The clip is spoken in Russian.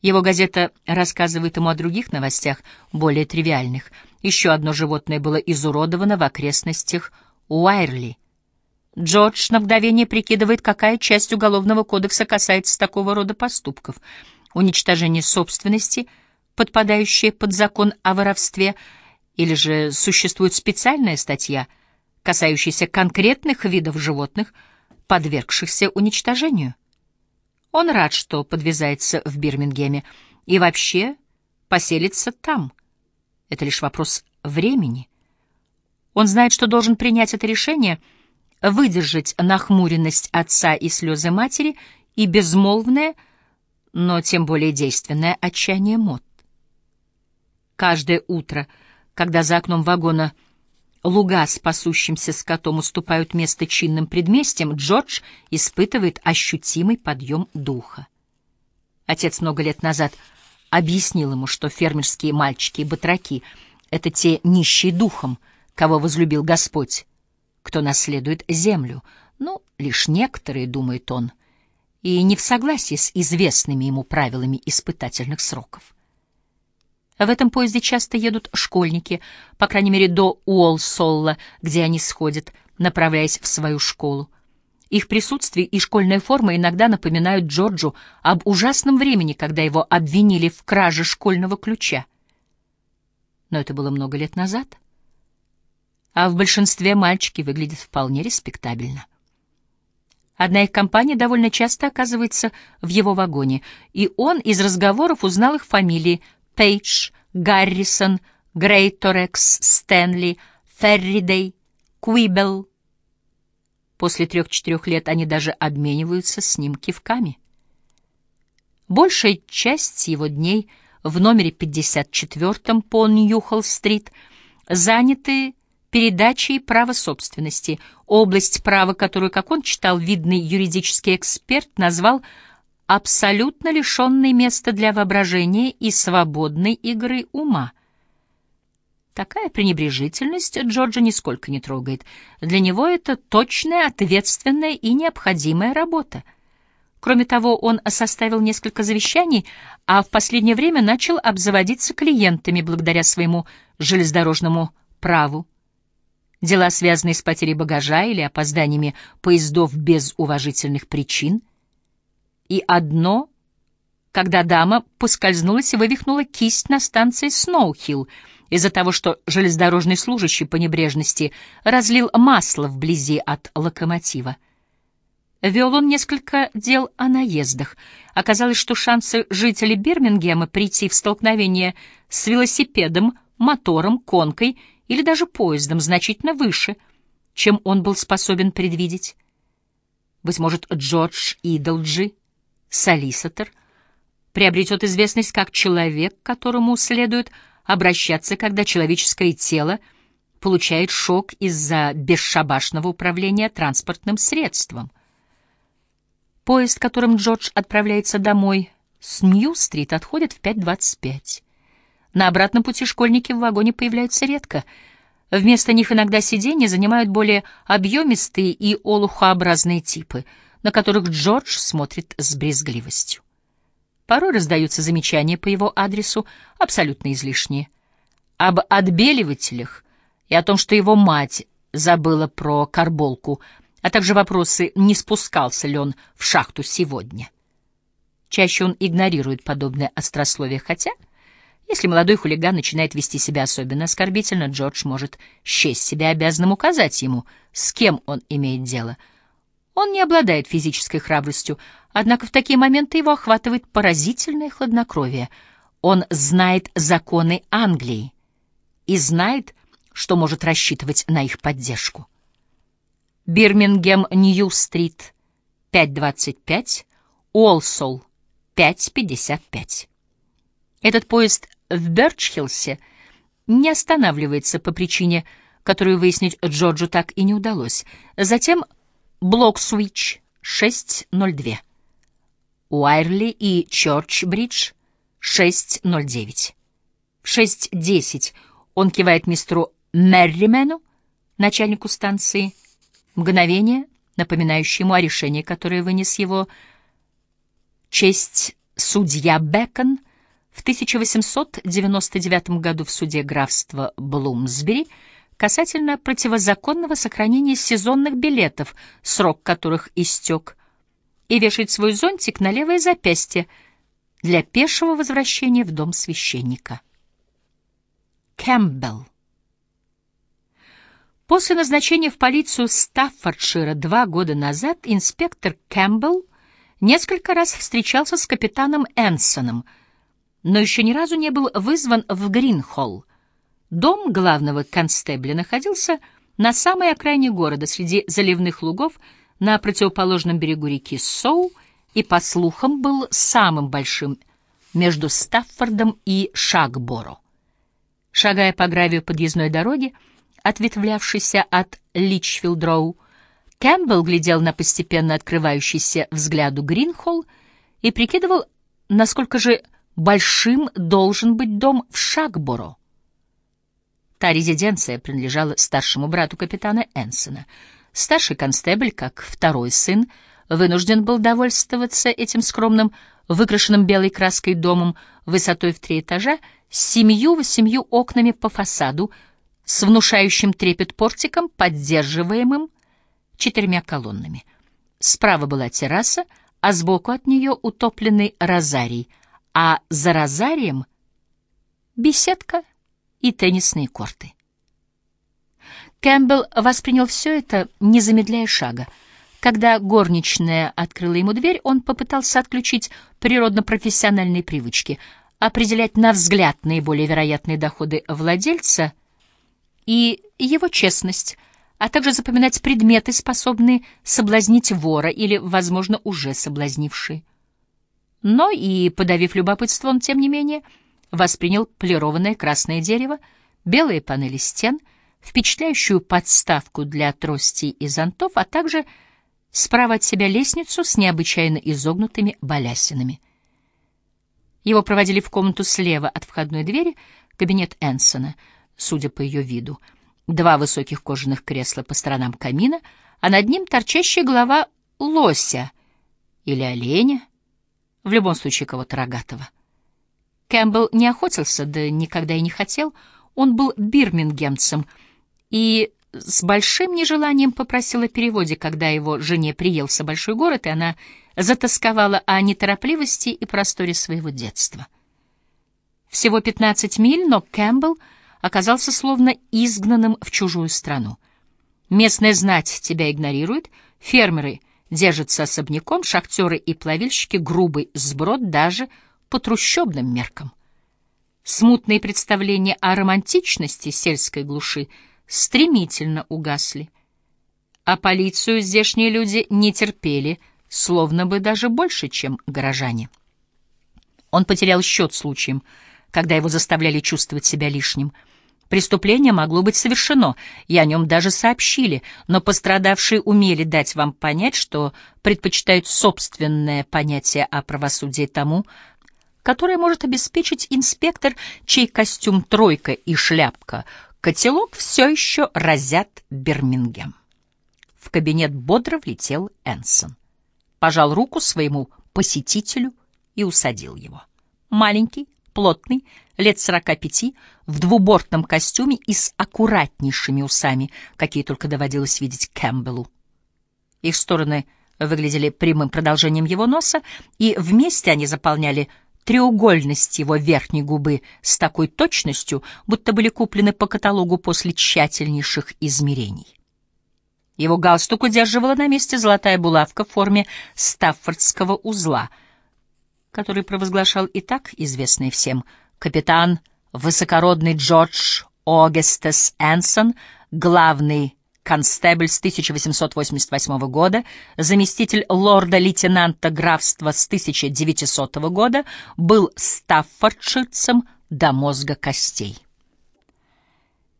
Его газета рассказывает ему о других новостях, более тривиальных. Еще одно животное было изуродовано в окрестностях Уайрли. Джордж на мгновение прикидывает, какая часть Уголовного кодекса касается такого рода поступков. Уничтожение собственности, подпадающее под закон о воровстве, или же существует специальная статья, касающаяся конкретных видов животных, подвергшихся уничтожению. Он рад, что подвязается в Бирмингеме и вообще поселится там. Это лишь вопрос времени. Он знает, что должен принять это решение, выдержать нахмуренность отца и слезы матери и безмолвное, но тем более действенное отчаяние Мот. Каждое утро, когда за окном вагона луга с пасущимся скотом уступают место чинным предместьям, Джордж испытывает ощутимый подъем духа. Отец много лет назад объяснил ему, что фермерские мальчики и батраки — это те нищие духом, кого возлюбил Господь, кто наследует землю. Ну, лишь некоторые, думает он, и не в согласии с известными ему правилами испытательных сроков. В этом поезде часто едут школьники, по крайней мере, до Уолсолла, где они сходят, направляясь в свою школу. Их присутствие и школьная форма иногда напоминают Джорджу об ужасном времени, когда его обвинили в краже школьного ключа. Но это было много лет назад. А в большинстве мальчики выглядят вполне респектабельно. Одна их компания довольно часто оказывается в его вагоне, и он из разговоров узнал их фамилии — Пейдж, Гаррисон, Грейторекс, Стэнли, Ферридей, Куибел. После трех-четырех лет они даже обмениваются с ним кивками. Большая часть его дней в номере 54 по Ньюхолл-стрит заняты передачей права собственности, область права, которую, как он читал, видный юридический эксперт назвал абсолютно лишенный места для воображения и свободной игры ума. Такая пренебрежительность Джорджа нисколько не трогает. Для него это точная, ответственная и необходимая работа. Кроме того, он составил несколько завещаний, а в последнее время начал обзаводиться клиентами благодаря своему железнодорожному праву. Дела, связанные с потерей багажа или опозданиями поездов без уважительных причин — и одно, когда дама поскользнулась и вывихнула кисть на станции Сноухилл из-за того, что железнодорожный служащий по небрежности разлил масло вблизи от локомотива. Вел он несколько дел о наездах. Оказалось, что шансы жителей Бирмингема прийти в столкновение с велосипедом, мотором, конкой или даже поездом значительно выше, чем он был способен предвидеть. Быть может, Джордж Идолджи — солиситор приобретет известность как человек, к которому следует обращаться, когда человеческое тело получает шок из-за бесшабашного управления транспортным средством. Поезд, которым Джордж отправляется домой с Нью-стрит, отходит в 5.25. На обратном пути школьники в вагоне появляются редко. Вместо них иногда сиденья занимают более объемистые и олухообразные типы — на которых Джордж смотрит с брезгливостью. Порой раздаются замечания по его адресу, абсолютно излишние. Об отбеливателях и о том, что его мать забыла про карболку, а также вопросы, не спускался ли он в шахту сегодня. Чаще он игнорирует подобное острословие, хотя, если молодой хулиган начинает вести себя особенно оскорбительно, Джордж может счесть себя обязанным указать ему, с кем он имеет дело — он не обладает физической храбростью, однако в такие моменты его охватывает поразительное хладнокровие. Он знает законы Англии и знает, что может рассчитывать на их поддержку. Бирмингем Нью-стрит, 5.25, Уолсол, 5.55. Этот поезд в Бёрчхиллсе не останавливается по причине, которую выяснить Джорджу так и не удалось. Затем Блоксвич 602. Уайрли и Чорч-Бридж 609. В 6.10 он кивает мистеру Мерримену, начальнику станции, мгновение, напоминающее ему о решении, которое вынес его честь Судья Бекон в 1899 году в суде графства Блумсбери касательно противозаконного сохранения сезонных билетов, срок которых истек, и вешает свой зонтик на левое запястье для пешего возвращения в дом священника. Кэмпбелл После назначения в полицию Стаффордшира два года назад инспектор Кэмпбелл несколько раз встречался с капитаном Энсоном, но еще ни разу не был вызван в Гринхолл. Дом главного констебля находился на самой окраине города, среди заливных лугов на противоположном берегу реки Соу, и, по слухам, был самым большим между Стаффордом и Шагборо. Шагая по гравию подъездной дороги, ответвлявшейся от Личфилд-Роуд, Кэмпбелл глядел на постепенно открывающийся взгляду Гринхолл и прикидывал, насколько же большим должен быть дом в Шагборо. Та резиденция принадлежала старшему брату капитана Энсона. Старший констебль, как второй сын, вынужден был довольствоваться этим скромным, выкрашенным белой краской домом высотой в три этажа с семью-восемью окнами по фасаду, с внушающим трепет портиком, поддерживаемым четырьмя колоннами. Справа была терраса, а сбоку от нее утопленный розарий, а за розарием — беседка и теннисные корты. Кэмпбелл воспринял все это, не замедляя шага. Когда горничная открыла ему дверь, он попытался отключить природно-профессиональные привычки, определять на взгляд наиболее вероятные доходы владельца и его честность — а также запоминать предметы, способные соблазнить вора или, возможно, уже соблазнившие. Но и, подавив любопытство, он, тем не менее, воспринял полированное красное дерево, белые панели стен, впечатляющую подставку для тростей и зонтов, а также справа от себя лестницу с необычайно изогнутыми балясинами. Его проводили в комнату слева от входной двери, кабинет Энсона, судя по ее виду — два высоких кожаных кресла по сторонам камина, а над ним торчащая голова лося или оленя, в любом случае кого-то рогатого. Кэмпбелл не охотился, да никогда и не хотел, он был бирмингемцем и с большим нежеланием попросил о переводе, когда его жене приелся большой город, и она затасковала о неторопливости и просторе своего детства. Всего 15 миль, но Кэмпбелл оказался словно изгнанным в чужую страну. Местная знать тебя игнорирует, фермеры держатся особняком, шахтеры и плавильщики — грубый сброд даже по трущобным меркам. Смутные представления о романтичности сельской глуши стремительно угасли. А полицию здешние люди не терпели, словно бы даже больше, чем горожане. Он потерял счет случаем, когда его заставляли чувствовать себя лишним — Преступление могло быть совершено, и о нем даже сообщили, но пострадавшие умели дать вам понять, что предпочитают собственное понятие о правосудии тому, которое может обеспечить инспектор, чей костюм «тройка» и шляпка котелок все еще разят Бирмингем. В кабинет бодро влетел Энсон. Пожал руку своему посетителю и усадил его. Маленький, плотный, лет сорока пяти, в двубортном костюме и с аккуратнейшими усами, какие только доводилось видеть Кэмпбеллу. Их стороны выглядели прямым продолжением его носа, и вместе они заполняли треугольность его верхней губы с такой точностью, будто были куплены по каталогу после тщательнейших измерений. Его галстук удерживала на месте золотая булавка в форме стаффордского узла — который провозглашал и так известный всем капитан высокородный Джордж Огестес Энсон, главный констебль с 1888 года, заместитель лорда-лейтенанта графства с 1900 года, был стаффордширцем до мозга костей.